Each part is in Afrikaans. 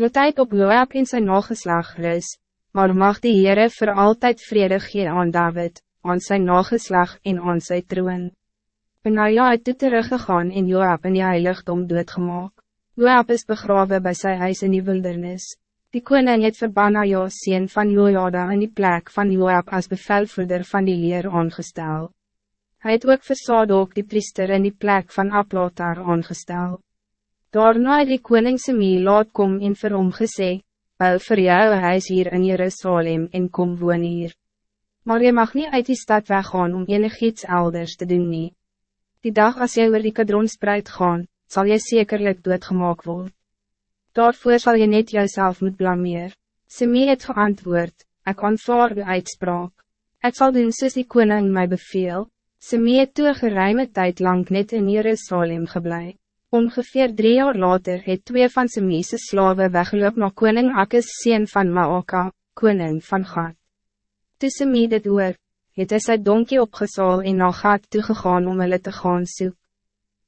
Lotijd op Joab in zijn nageslag rus, maar mag die Heere voor altijd vrede gee aan David, aan zijn nageslag en aan sy troon. Benaja het toe teruggegaan en Joab in die heiligdom doodgemaak. Joab is begraven bij zijn huis in die wildernis. Die koning het vir Banaja sien van Jojada in die plek van Joab als bevelvoerder van die Heer aangestel. Hij het ook vir Sadok die priester in die plek van Aplotar aangestel. Daarna het die koningse mee laat kom en vir hom gesê, bou vir jou huis hier in Jerusalem en kom woon hier. Maar je mag niet uit die stad weggaan om enig iets elders te doen nie. Die dag als jy oor die kadronspreid gaan, zal jy zekerlijk doodgemaak word. Daarvoor zal je net jouzelf moet blameer. Semie het geantwoord, ek aanvaar uw uitspraak. Ek zal doen soos die koning my beveel. Semie het toe geruime tijd lang net in Jerusalem gebleven. Ongeveer drie jaar later het twee van sy meeste slawe weggeloop na koning Akkes sien van Maoka, koning van. Toe sy mee dit oor, het hy sy donkie opgesaal en na Gad toegegaan om hulle te gaan soek.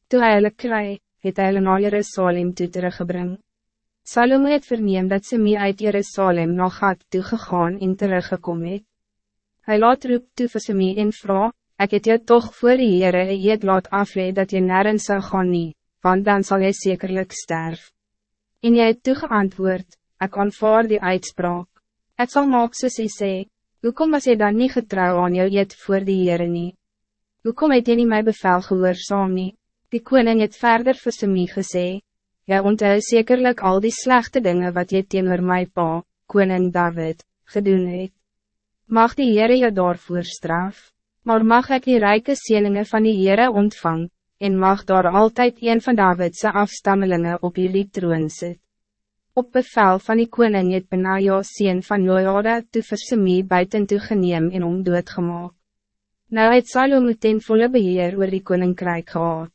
Toe hy hulle kry, het hy hulle na Jerusalem toe teruggebring. Salome het verneem dat sy uit Jerusalem na Gad toegegaan en teruggekom het. Hy laat roep toe vir sy en vraag, ek het jou toch voor die Heere eet laat afleid dat je nergens zou gaan nie want dan zal jy zekerlijk sterf. En jy het toegeantwoord, ek aanvaar die uitspraak. Ek sal maak soos hy sê, hoekom was jy dan niet getrouw aan jou eet voor die Heere nie? Hoekom het jy nie my bevel gehoorzaam nie? Die koning het verder vir Simie gesê, jy onthou zekerlijk al die slechte dingen wat jy teenoor my pa, koning David, gedoen het. Mag die Heere jou daarvoor straf, maar mag ik die rijke sieningen van die Heere ontvang, en mag daar altijd een van Davidse afstammelingen op jullie troon sit. Op bevel van die koning het Benaja sien van Jojada toe vir Simie buiten toe geneem en om doodgemaak. Nou het Salome ten volle beheer oor die koninkrijk gehad.